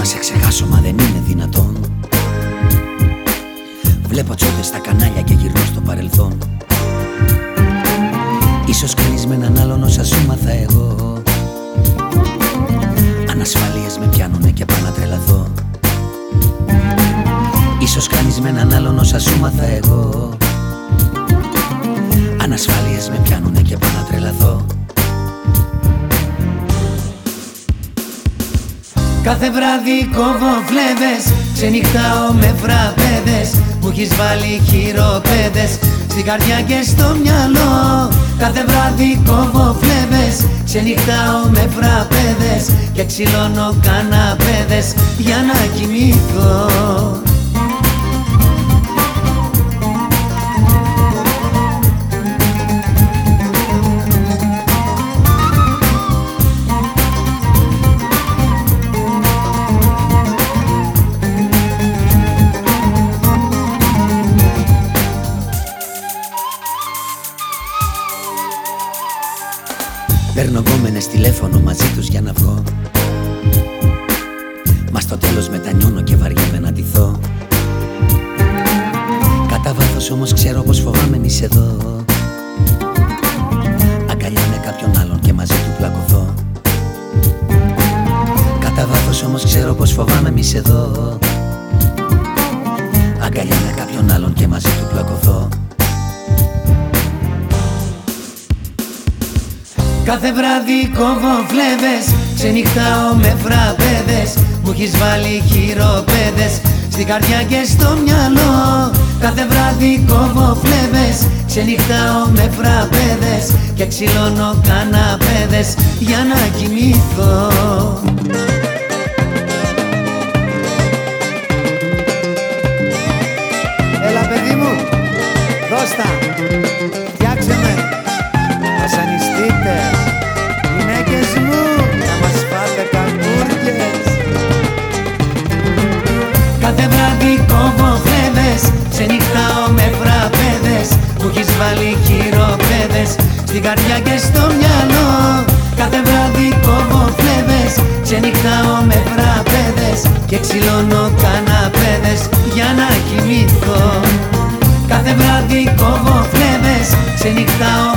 Προσπαθώ να σε ξεχάσω μα δεν είναι δυνατόν. Βλέπω τσότες στα κανάλια και γυρνώ στο παρελθόν. Ίσως κάνεις με έναν άλλον όσα σου μάθα εγώ. Ανασφαλίες με πιάνουνε και πάω να τρελαθώ. Ίσως κάνεις με έναν άλλον όσα σου μάθα εγώ. Ανασφάλειες με πιάνουνε και πάω να τρελαθώ Κάθε βράδυ κόβω φλέβες Ξενυχτάω με φραπέδες Μου έχεις βάλει χειροπέδες Στην καρδιά και στο μυαλό. Κάθε βράδυ κόβω φλέβες Ξενυχτάω με φραπέδες Και ξυλώνω καναπέδες Για να κοιμηθώ Παίρνω γκόμενες τηλέφωνο μαζί τους για να βγω. Μα στο τέλος μετανιώνω και βαριέμαι να ντυθώ Κατά βάθος όμως ξέρω πως φοβάμαι μη σε δω Αγκαλιά με κάποιον άλλον και μαζί του πλακωθώ. Κατά βάθος όμως ξέρω πως φοβάμαι μη σε Κάθε βράδυ κόβω φλέβες Ξενυχτάω με φραπέδες. Μου έχεις βάλει χειροπέδες Στην καρδιά και στο μυαλό. Κάθε βράδυ κόβω φλέβες Ξενυχτάω με φραπέδες. Και ξυλώνω καναπέδες Για να κοιμηθώ. Έλα παιδί μου, δώστα, Στην καρδιά και στο μυαλό. Κάθε βράδυ κόβω φλέβες Ξενυχτάω με φραπέδες Και ξυλώνω καναπέδες Για να κοιμηθώ. Κάθε βράδυ κόβω φλέβες Ξενυχτάω